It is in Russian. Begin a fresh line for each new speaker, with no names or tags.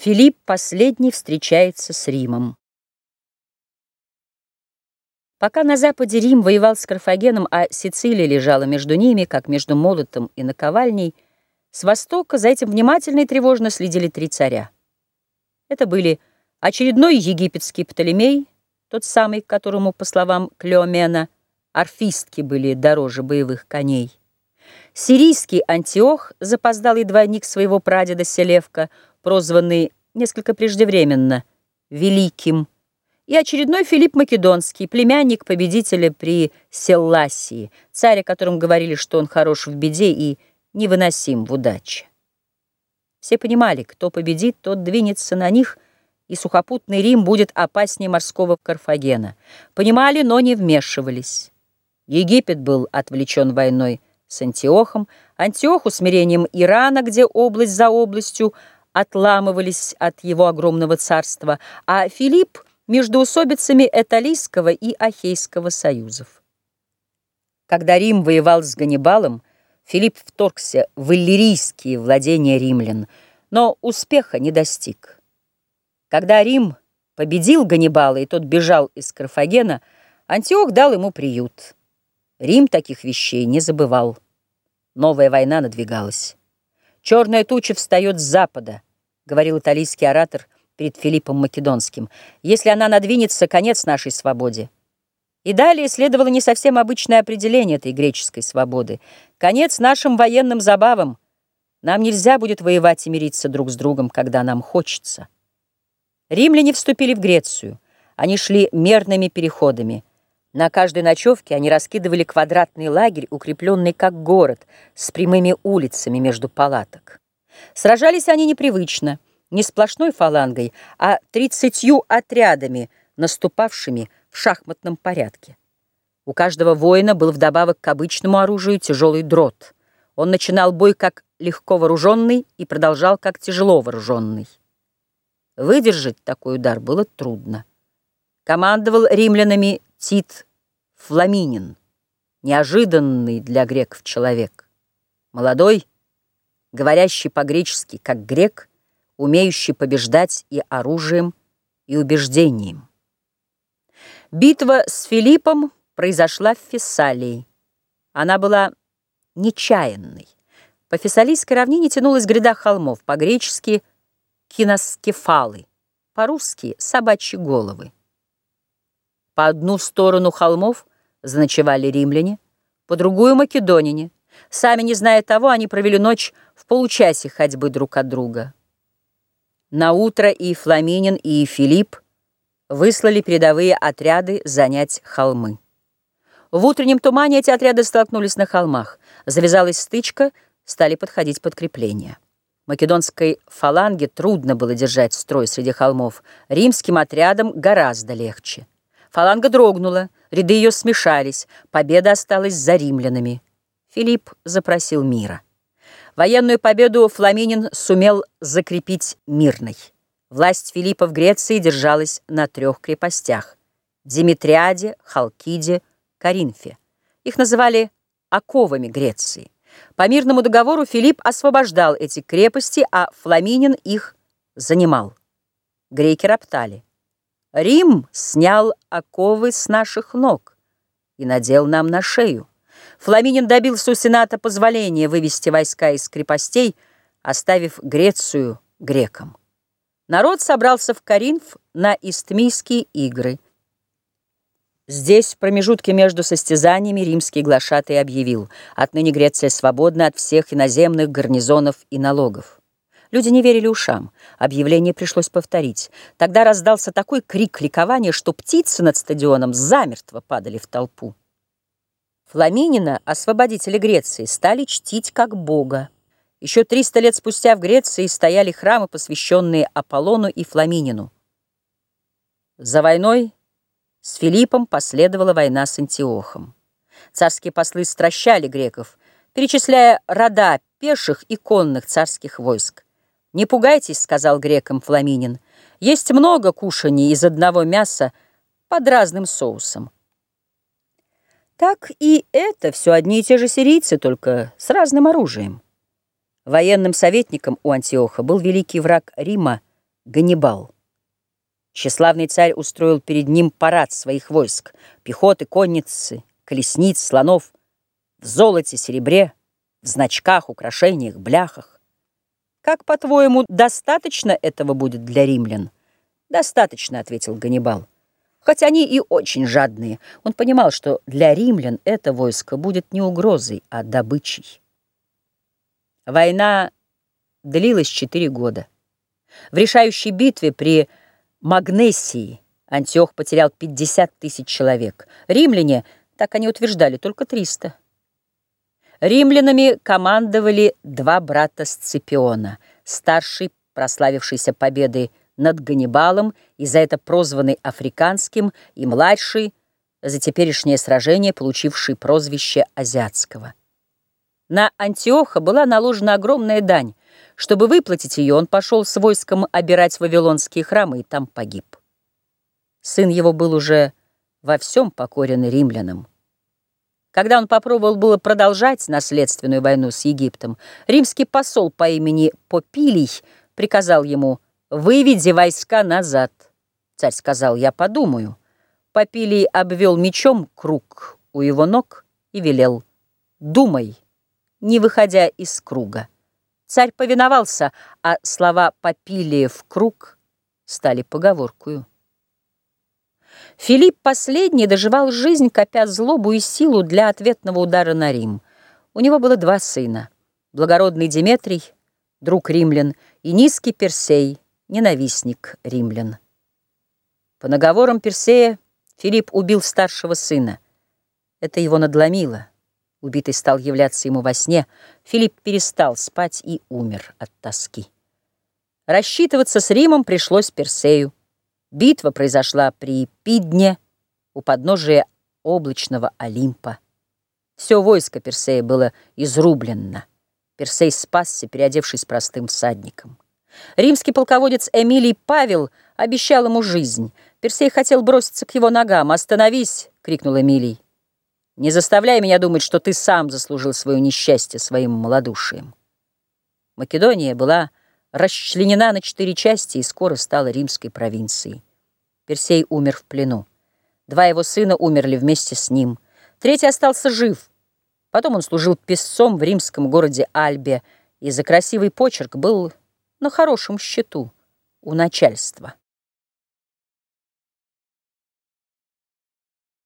Филипп последний встречается с Римом. Пока на западе Рим воевал с Карфагеном, а Сицилия лежала между ними, как между молотом и наковальней, с востока за этим внимательно и тревожно следили три царя. Это были очередной египетский Птолемей, тот самый, которому, по словам Клеомена, орфистки были дороже боевых коней. Сирийский Антиох, запоздалый двойник своего прадеда Селевка, прозванный несколько преждевременно Великим, и очередной Филипп Македонский, племянник победителя при Селласии, царь, о котором говорили, что он хорош в беде и невыносим в удаче. Все понимали, кто победит, тот двинется на них, и сухопутный Рим будет опаснее морского Карфагена. Понимали, но не вмешивались. Египет был отвлечен войной с Антиохом, Антиох усмирением Ирана, где область за областью отламывались от его огромного царства, а Филипп между усобицами Эталийского и Ахейского союзов. Когда Рим воевал с Ганнибалом, Филипп вторгся в иллирийские владения римлян, но успеха не достиг. Когда Рим победил Ганнибала, и тот бежал из Карфагена, Антиох дал ему приют. Рим таких вещей не забывал. Новая война надвигалась. «Черная туча встает с запада», — говорил итальянский оратор перед Филиппом Македонским. «Если она надвинется, конец нашей свободе». И далее следовало не совсем обычное определение этой греческой свободы. Конец нашим военным забавам. Нам нельзя будет воевать и мириться друг с другом, когда нам хочется. Римляне вступили в Грецию. Они шли мерными переходами. На каждой ночевке они раскидывали квадратный лагерь, укрепленный как город, с прямыми улицами между палаток. Сражались они непривычно, не сплошной фалангой, а тридцатью отрядами, наступавшими в шахматном порядке. У каждого воина был вдобавок к обычному оружию тяжелый дрот. Он начинал бой как легко вооруженный и продолжал как тяжело вооруженный. Выдержать такой удар было трудно. Командовал римлянами Тит Фламинин, неожиданный для греков человек. Молодой, говорящий по-гречески, как грек, умеющий побеждать и оружием, и убеждением. Битва с Филиппом произошла в Фессалии. Она была нечаянной. По Фессалийской равнине тянулась гряда холмов, по-гречески киноскефалы, по-русски собачьи головы. По одну сторону холмов заночевали римляне, по другую — македонине. Сами не зная того, они провели ночь в получасе ходьбы друг от друга. На утро и Фламинин, и Филипп выслали передовые отряды занять холмы. В утреннем тумане эти отряды столкнулись на холмах. Завязалась стычка, стали подходить подкрепления. Македонской фаланге трудно было держать строй среди холмов, римским отрядам гораздо легче. Фаланга дрогнула, ряды ее смешались, победа осталась за римлянами. Филипп запросил мира. Военную победу Фламинин сумел закрепить мирной. Власть Филиппа в Греции держалась на трех крепостях – Димитриаде, Халкиде, Каринфе. Их называли оковами Греции. По мирному договору Филипп освобождал эти крепости, а Фламинин их занимал. Греки роптали. Рим снял оковы с наших ног и надел нам на шею. Фламинин добился у Сената позволения вывести войска из крепостей, оставив Грецию грекам. Народ собрался в Каринф на Истмийские игры. Здесь, в промежутке между состязаниями, римский глашатый объявил, отныне Греция свободна от всех иноземных гарнизонов и налогов. Люди не верили ушам. Объявление пришлось повторить. Тогда раздался такой крик ликования, что птицы над стадионом замертво падали в толпу. Фламинина, освободители Греции, стали чтить как бога. Еще 300 лет спустя в Греции стояли храмы, посвященные Аполлону и Фламинину. За войной с Филиппом последовала война с Антиохом. Царские послы стращали греков, перечисляя рода пеших и конных царских войск. «Не пугайтесь», — сказал грекам Фламинин. «Есть много кушаний из одного мяса под разным соусом». Так и это все одни и те же сирийцы, только с разным оружием. Военным советником у Антиоха был великий враг Рима Ганнибал. Тщеславный царь устроил перед ним парад своих войск, пехоты, конницы, колесниц, слонов, в золоте, серебре, в значках, украшениях, бляхах. Как, по-твоему, достаточно этого будет для римлян? Достаточно, ответил Ганнибал. Хоть они и очень жадные, он понимал, что для римлян это войско будет не угрозой, а добычей. Война длилась четыре года. В решающей битве при Магнесии Антиох потерял 50 тысяч человек. Римляне, так они утверждали, только 300. Римлянами командовали два брата Сципиона. Старший, прославившийся победой над Ганнибалом и за это прозванный Африканским, и младший, за теперешнее сражение, получивший прозвище Азиатского. На Антиоха была наложена огромная дань. Чтобы выплатить ее, он пошел с войском обирать вавилонские храмы и там погиб. Сын его был уже во всем покорен римлянам. Когда он попробовал было продолжать наследственную войну с Египтом, римский посол по имени Попилий приказал ему «Выведи войска назад». Царь сказал «Я подумаю». Попилий обвел мечом круг у его ног и велел «Думай» не выходя из круга. Царь повиновался, а слова «попилие в круг» стали поговоркою. Филипп последний доживал жизнь, копя злобу и силу для ответного удара на Рим. У него было два сына — благородный Диметрий, друг римлян, и низкий Персей, ненавистник римлян. По наговорам Персея Филипп убил старшего сына. Это его надломило. Убитый стал являться ему во сне. Филипп перестал спать и умер от тоски. Рассчитываться с Римом пришлось Персею. Битва произошла при Пидне, у подножия облачного Олимпа. Все войско Персея было изрублено. Персей спасся, переодевшись простым всадником. Римский полководец Эмилий Павел обещал ему жизнь. Персей хотел броситься к его ногам. «Остановись!» — крикнул Эмилий. Не заставляй меня думать, что ты сам заслужил свое несчастье своим малодушием. Македония была расчленена на четыре части и скоро стала римской провинцией. Персей умер в плену. Два его сына умерли вместе с ним. Третий остался жив. Потом он служил песцом в римском городе Альбе и за красивый почерк был на хорошем счету у начальства.